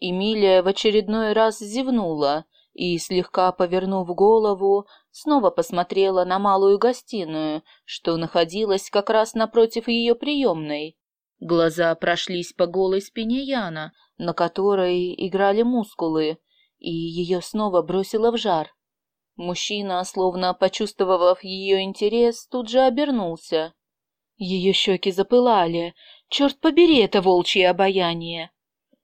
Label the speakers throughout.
Speaker 1: Эмилия в очередной раз зевнула и, слегка повернув голову, снова посмотрела на малую гостиную, что находилась как раз напротив ее приемной. Глаза прошлись по голой спине Яна, на которой играли мускулы, и ее снова бросило в жар. Мужчина, словно почувствовав ее интерес, тут же обернулся. Ее щеки запылали. Черт побери это волчье обаяние!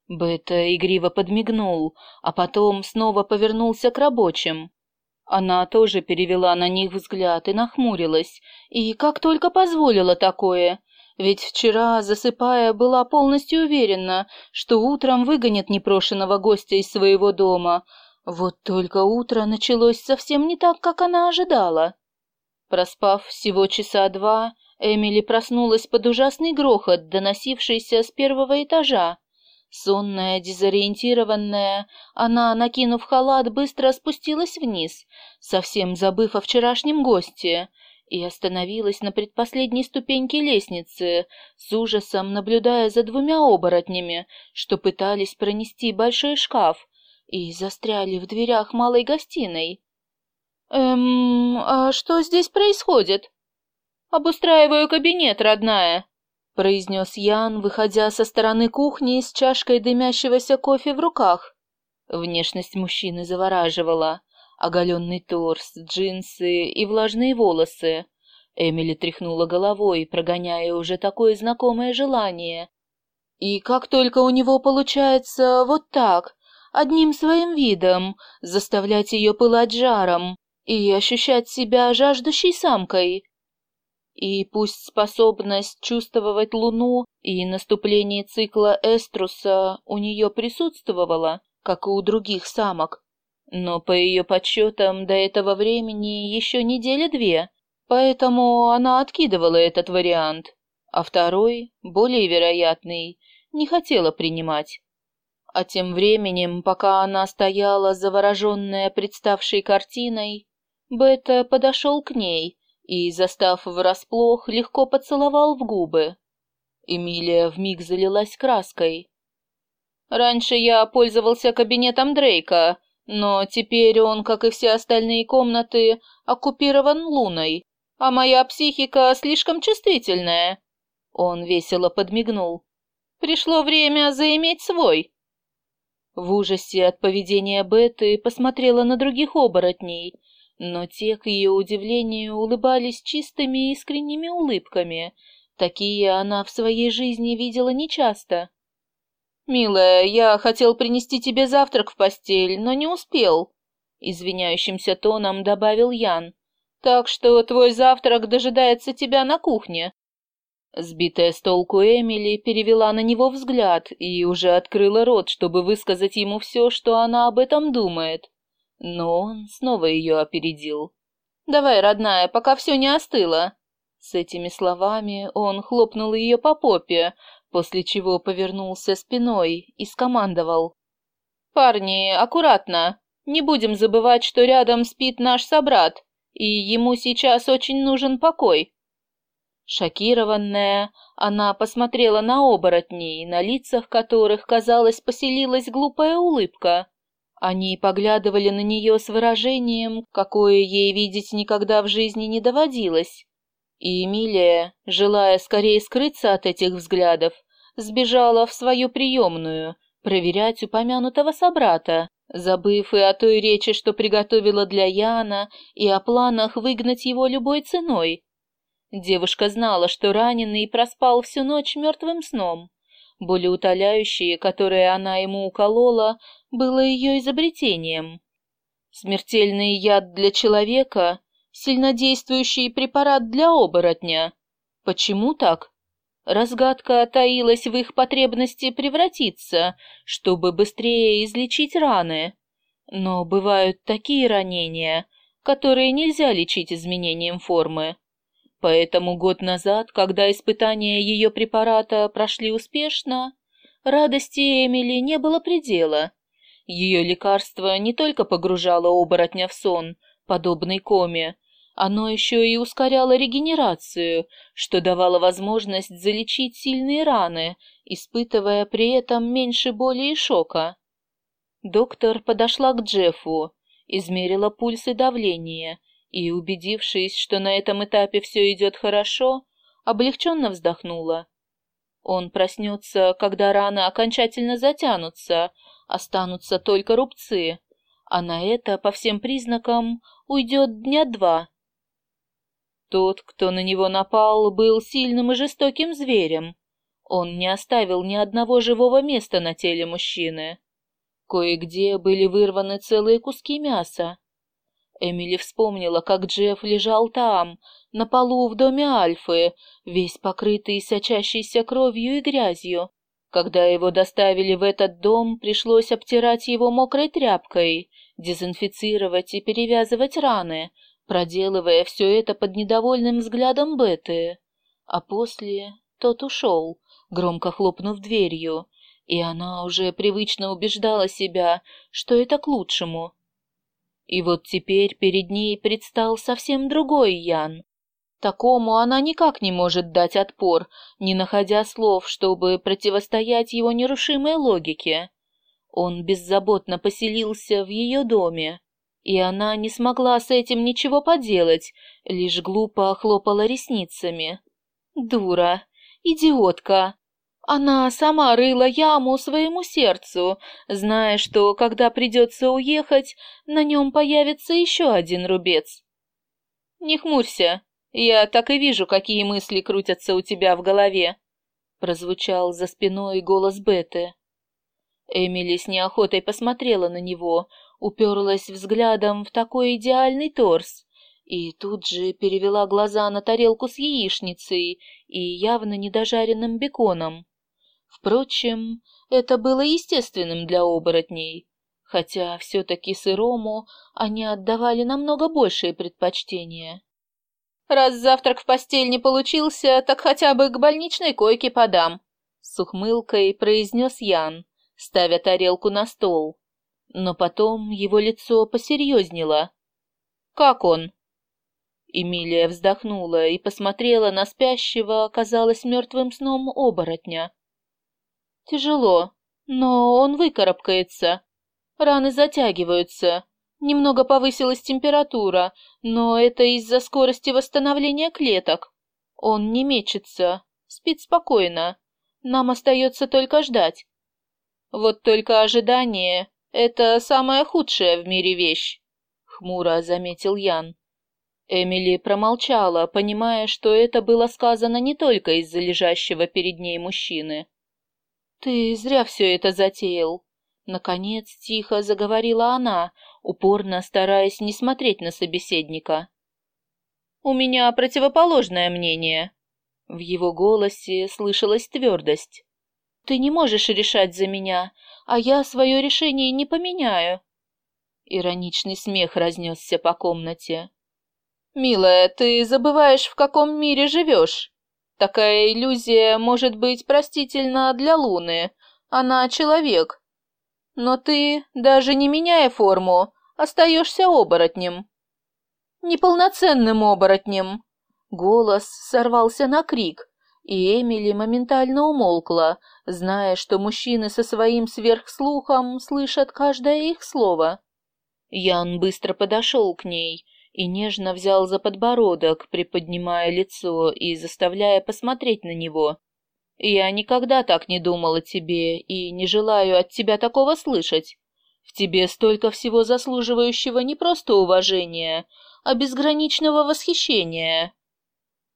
Speaker 1: Бета игриво подмигнул, а потом снова повернулся к рабочим. Она тоже перевела на них взгляд и нахмурилась, и как только позволила такое, ведь вчера, засыпая, была полностью уверена, что утром выгонят непрошенного гостя из своего дома. Вот только утро началось совсем не так, как она ожидала. Проспав всего часа два, Эмили проснулась под ужасный грохот, доносившийся с первого этажа. Сонная, дезориентированная, она, накинув халат, быстро спустилась вниз, совсем забыв о вчерашнем госте, и остановилась на предпоследней ступеньке лестницы, с ужасом наблюдая за двумя оборотнями, что пытались пронести большой шкаф и застряли в дверях малой гостиной. «Эм, а что здесь происходит?» «Обустраиваю кабинет, родная», — произнес Ян, выходя со стороны кухни с чашкой дымящегося кофе в руках. Внешность мужчины завораживала. Оголенный торс, джинсы и влажные волосы. Эмили тряхнула головой, прогоняя уже такое знакомое желание. И как только у него получается вот так, одним своим видом, заставлять ее пылать жаром и ощущать себя жаждущей самкой, и пусть способность чувствовать Луну и наступление цикла Эструса у нее присутствовала, как и у других самок, но по ее подсчетам до этого времени еще недели две, поэтому она откидывала этот вариант, а второй, более вероятный, не хотела принимать. А тем временем, пока она стояла завороженная представшей картиной, Бета подошел к ней и, застав врасплох, легко поцеловал в губы. Эмилия вмиг залилась краской. «Раньше я пользовался кабинетом Дрейка, но теперь он, как и все остальные комнаты, оккупирован Луной, а моя психика слишком чувствительная». Он весело подмигнул. «Пришло время заиметь свой». В ужасе от поведения Беты посмотрела на других оборотней, но те, к ее удивлению, улыбались чистыми искренними улыбками. Такие она в своей жизни видела нечасто. «Милая, я хотел принести тебе завтрак в постель, но не успел», — извиняющимся тоном добавил Ян. «Так что твой завтрак дожидается тебя на кухне». Сбитая с толку Эмили перевела на него взгляд и уже открыла рот, чтобы высказать ему все, что она об этом думает. Но он снова ее опередил. «Давай, родная, пока все не остыло». С этими словами он хлопнул ее по попе, после чего повернулся спиной и скомандовал. «Парни, аккуратно. Не будем забывать, что рядом спит наш собрат, и ему сейчас очень нужен покой». Шокированная, она посмотрела на оборотней, на лицах которых, казалось, поселилась глупая улыбка. Они поглядывали на нее с выражением, какое ей видеть никогда в жизни не доводилось. И Эмилия, желая скорее скрыться от этих взглядов, сбежала в свою приемную, проверять упомянутого собрата, забыв и о той речи, что приготовила для Яна, и о планах выгнать его любой ценой. Девушка знала, что раненый проспал всю ночь мертвым сном. Болеутоляющее, которое она ему уколола, было ее изобретением. Смертельный яд для человека, сильнодействующий препарат для оборотня. Почему так? Разгадка таилась в их потребности превратиться, чтобы быстрее излечить раны. Но бывают такие ранения, которые нельзя лечить изменением формы. Поэтому год назад, когда испытания ее препарата прошли успешно, радости Эмили не было предела. Ее лекарство не только погружало оборотня в сон, подобный коме, оно еще и ускоряло регенерацию, что давало возможность залечить сильные раны, испытывая при этом меньше боли и шока. Доктор подошла к Джеффу, измерила пульс и давление и, убедившись, что на этом этапе все идет хорошо, облегченно вздохнула. Он проснется, когда раны окончательно затянутся, останутся только рубцы, а на это, по всем признакам, уйдет дня два. Тот, кто на него напал, был сильным и жестоким зверем. Он не оставил ни одного живого места на теле мужчины. Кое-где были вырваны целые куски мяса. Эмили вспомнила, как Джефф лежал там, на полу в доме Альфы, весь покрытый сочащейся кровью и грязью. Когда его доставили в этот дом, пришлось обтирать его мокрой тряпкой, дезинфицировать и перевязывать раны, проделывая все это под недовольным взглядом Беты. А после тот ушел, громко хлопнув дверью, и она уже привычно убеждала себя, что это к лучшему. И вот теперь перед ней предстал совсем другой Ян. Такому она никак не может дать отпор, не находя слов, чтобы противостоять его нерушимой логике. Он беззаботно поселился в ее доме, и она не смогла с этим ничего поделать, лишь глупо хлопала ресницами. Дура, идиотка, она сама рыла яму своему сердцу, зная, что, когда придется уехать, на нем появится еще один рубец. «Не хмурься, я так и вижу, какие мысли крутятся у тебя в голове», прозвучал за спиной голос Беты. Эмили с неохотой посмотрела на него, уперлась взглядом в такой идеальный торс и тут же перевела глаза на тарелку с яичницей и явно недожаренным беконом. Впрочем, это было естественным для оборотней, хотя все-таки сырому они отдавали намного большее предпочтение. «Раз завтрак в постель не получился, так хотя бы к больничной койке подам», — с ухмылкой произнес Ян, ставя тарелку на стол. Но потом его лицо посерьезнело. «Как он?» Эмилия вздохнула и посмотрела на спящего, казалось, мертвым сном оборотня. Тяжело, но он выкарабкается. Раны затягиваются. Немного повысилась температура, но это из-за скорости восстановления клеток. Он не мечется, спит спокойно. Нам остается только ждать. Вот только ожидание — это самая худшая в мире вещь, — хмуро заметил Ян. Эмили промолчала, понимая, что это было сказано не только из-за лежащего перед ней мужчины. «Ты зря все это затеял!» Наконец тихо заговорила она, упорно стараясь не смотреть на собеседника. «У меня противоположное мнение». В его голосе слышалась твердость. «Ты не можешь решать за меня, а я свое решение не поменяю». Ироничный смех разнесся по комнате. «Милая, ты забываешь, в каком мире живешь. Такая иллюзия может быть простительна для Луны, она человек. Но ты, даже не меняя форму, остаешься оборотнем. Неполноценным оборотнем. Голос сорвался на крик, и Эмили моментально умолкла, зная, что мужчины со своим сверхслухом слышат каждое их слово. Ян быстро подошел к ней и нежно взял за подбородок, приподнимая лицо и заставляя посмотреть на него. «Я никогда так не думал о тебе и не желаю от тебя такого слышать. В тебе столько всего заслуживающего не просто уважения, а безграничного восхищения.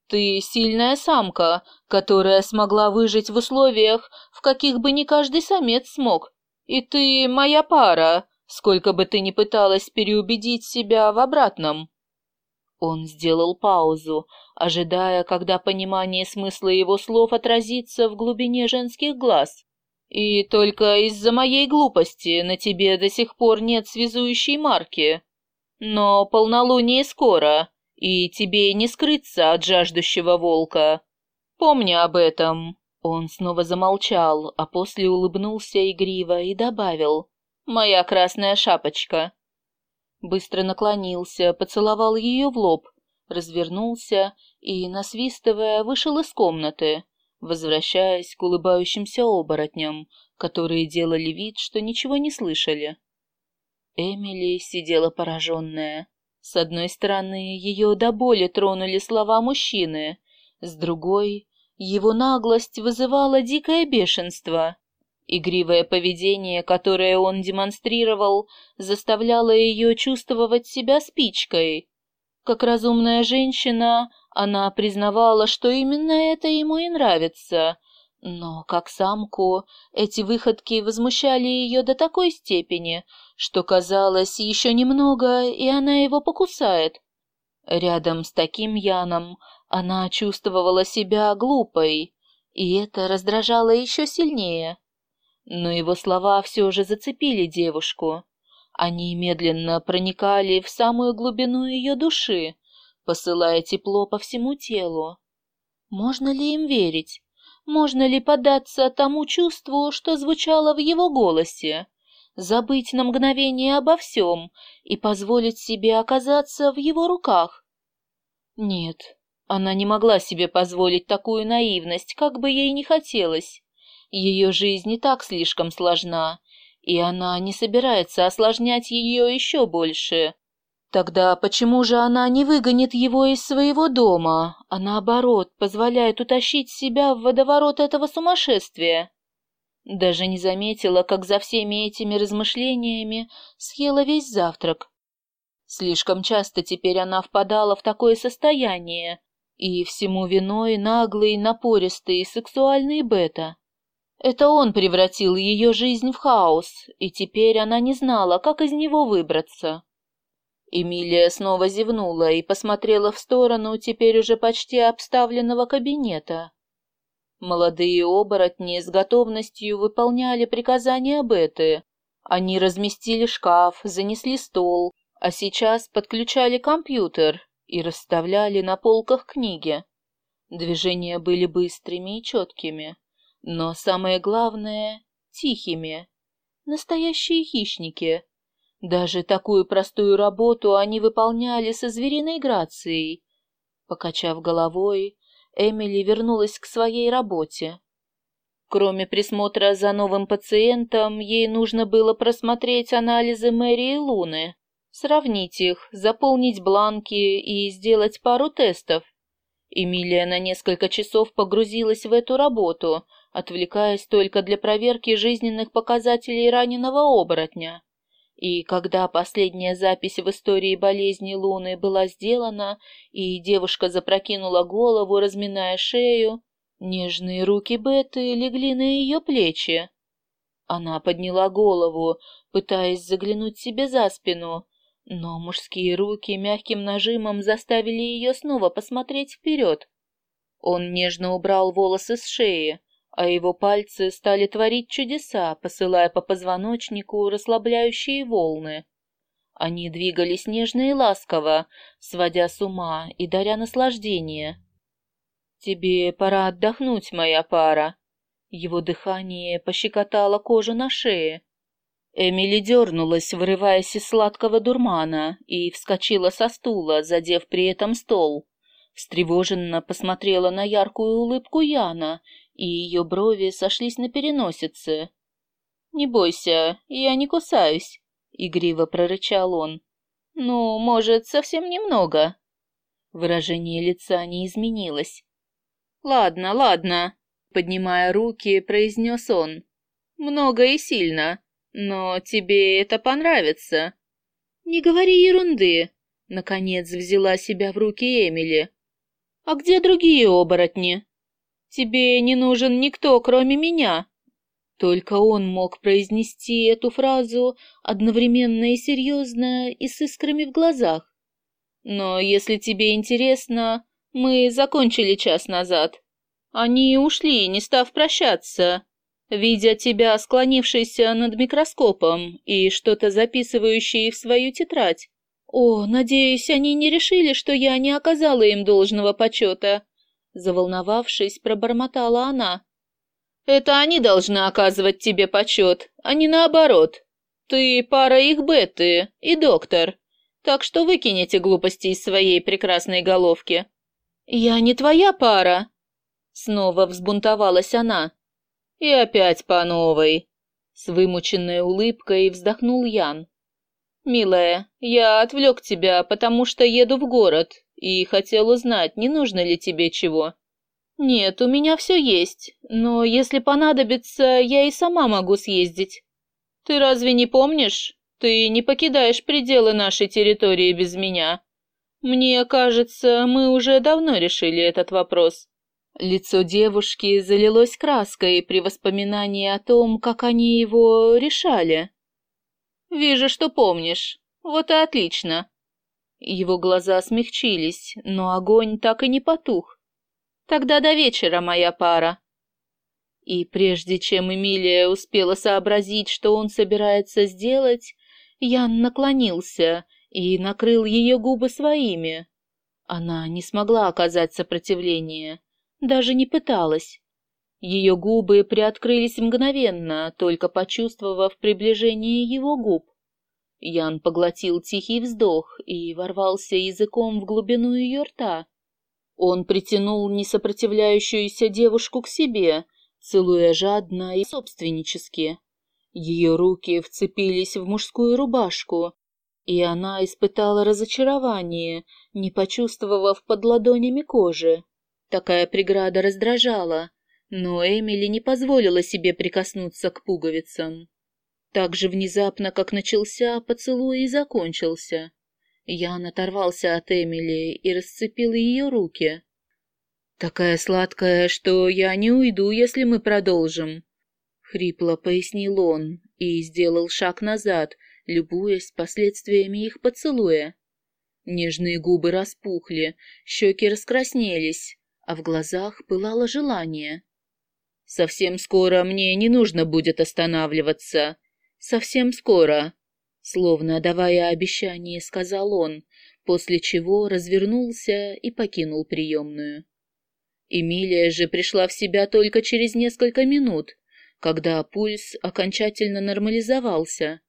Speaker 1: Ты сильная самка, которая смогла выжить в условиях, в каких бы не каждый самец смог. И ты моя пара, сколько бы ты ни пыталась переубедить себя в обратном. Он сделал паузу, ожидая, когда понимание смысла его слов отразится в глубине женских глаз. И только из-за моей глупости на тебе до сих пор нет связующей марки. Но полнолуние скоро, и тебе не скрыться от жаждущего волка. Помни об этом. Он снова замолчал, а после улыбнулся игриво и добавил моя красная шапочка. Быстро наклонился, поцеловал ее в лоб, развернулся и, насвистывая, вышел из комнаты, возвращаясь к улыбающимся оборотням, которые делали вид, что ничего не слышали. Эмили сидела пораженная. С одной стороны, ее до боли тронули слова мужчины, с другой, его наглость вызывала дикое бешенство. Игривое поведение, которое он демонстрировал, заставляло ее чувствовать себя спичкой. Как разумная женщина, она признавала, что именно это ему и нравится, но как самку эти выходки возмущали ее до такой степени, что казалось, еще немного, и она его покусает. Рядом с таким Яном она чувствовала себя глупой, и это раздражало еще сильнее. Но его слова все же зацепили девушку. Они медленно проникали в самую глубину ее души, посылая тепло по всему телу. Можно ли им верить? Можно ли поддаться тому чувству, что звучало в его голосе? Забыть на мгновение обо всем и позволить себе оказаться в его руках? Нет, она не могла себе позволить такую наивность, как бы ей ни хотелось. Ее жизнь и так слишком сложна, и она не собирается осложнять ее еще больше. Тогда почему же она не выгонит его из своего дома, а наоборот позволяет утащить себя в водоворот этого сумасшествия? Даже не заметила, как за всеми этими размышлениями съела весь завтрак. Слишком часто теперь она впадала в такое состояние, и всему виной наглый, напористый, сексуальный бета. Это он превратил ее жизнь в хаос, и теперь она не знала, как из него выбраться. Эмилия снова зевнула и посмотрела в сторону теперь уже почти обставленного кабинета. Молодые оборотни с готовностью выполняли приказания Беты. Они разместили шкаф, занесли стол, а сейчас подключали компьютер и расставляли на полках книги. Движения были быстрыми и четкими, но самое главное — тихими. Настоящие хищники — даже такую простую работу они выполняли со звериной грацией. Покачав головой, Эмили вернулась к своей работе. Кроме присмотра за новым пациентом, ей нужно было просмотреть анализы Мэри и Луны, сравнить их, заполнить бланки и сделать пару тестов. Эмилия на несколько часов погрузилась в эту работу, отвлекаясь только для проверки жизненных показателей раненого оборотня. И когда последняя запись в истории болезни Луны была сделана, и девушка запрокинула голову, разминая шею, нежные руки Беты легли на ее плечи. Она подняла голову, пытаясь заглянуть себе за спину, но мужские руки мягким нажимом заставили ее снова посмотреть вперед. Он нежно убрал волосы с шеи, а его пальцы стали творить чудеса, посылая по позвоночнику расслабляющие волны. Они двигались нежно и ласково, сводя с ума и даря наслаждение. «Тебе пора отдохнуть, моя пара». Его дыхание пощекотало кожу на шее. Эмили дернулась, вырываясь из сладкого дурмана, и вскочила со стула, задев при этом стол. Встревоженно посмотрела на яркую улыбку Яна и ее брови сошлись на переносице. «Не бойся, я не кусаюсь», — игриво прорычал он. «Ну, может, совсем немного». Выражение лица не изменилось. «Ладно, ладно», — поднимая руки, произнес он. «Много и сильно, но тебе это понравится». «Не говори ерунды», — наконец взяла себя в руки Эмили. «А где другие оборотни?» Тебе не нужен никто, кроме меня. Только он мог произнести эту фразу одновременно и серьезно, и с искрами в глазах. Но если тебе интересно, мы закончили час назад. Они ушли, не став прощаться, видя тебя склонившейся над микроскопом и что-то записывающей в свою тетрадь. О, надеюсь, они не решили, что я не оказала им должного почета. Заволновавшись, пробормотала она. «Это они должны оказывать тебе почет, а не наоборот. Ты пара их беты и доктор, так что выкинь глупости из своей прекрасной головки». «Я не твоя пара!» Снова взбунтовалась она. «И опять по новой!» С вымученной улыбкой вздохнул Ян. «Милая, я отвлек тебя, потому что еду в город и хотел узнать, не нужно ли тебе чего». «Нет, у меня все есть, но если понадобится, я и сама могу съездить». «Ты разве не помнишь? Ты не покидаешь пределы нашей территории без меня. Мне кажется, мы уже давно решили этот вопрос». Лицо девушки залилось краской при воспоминании о том, как они его решали. «Вижу, что помнишь. Вот и отлично». Его глаза смягчились, но огонь так и не потух. «Тогда до вечера, моя пара». И прежде чем Эмилия успела сообразить, что он собирается сделать, Ян наклонился и накрыл ее губы своими. Она не смогла оказать сопротивление, даже не пыталась. Ее губы приоткрылись мгновенно, только почувствовав приближение его губ. Ян поглотил тихий вздох и ворвался языком в глубину ее рта. Он притянул несопротивляющуюся девушку к себе, целуя жадно и собственнически. Ее руки вцепились в мужскую рубашку, и она испытала разочарование, не почувствовав под ладонями кожи. Такая преграда раздражала, но Эмили не позволила себе прикоснуться к пуговицам. Так же внезапно, как начался, поцелуй и закончился. Ян оторвался от Эмили и расцепил ее руки. «Такая сладкая, что я не уйду, если мы продолжим», — хрипло пояснил он и сделал шаг назад, любуясь последствиями их поцелуя. Нежные губы распухли, щеки раскраснелись, а в глазах пылало желание. Совсем скоро мне не нужно будет останавливаться. Совсем скоро. Словно давая обещание, сказал он, после чего развернулся и покинул приемную. Эмилия же пришла в себя только через несколько минут, когда пульс окончательно нормализовался.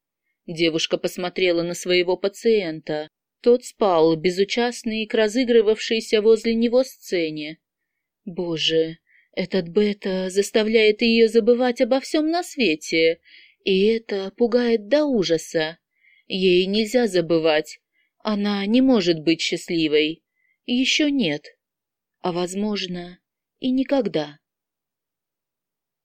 Speaker 1: Девушка посмотрела на своего пациента. Тот спал, безучастный к разыгрывавшейся возле него сцене. Боже, этот бета заставляет ее забывать обо всем на свете, и это пугает до ужаса. Ей нельзя забывать. Она не может быть счастливой. Еще нет. А, возможно, и никогда.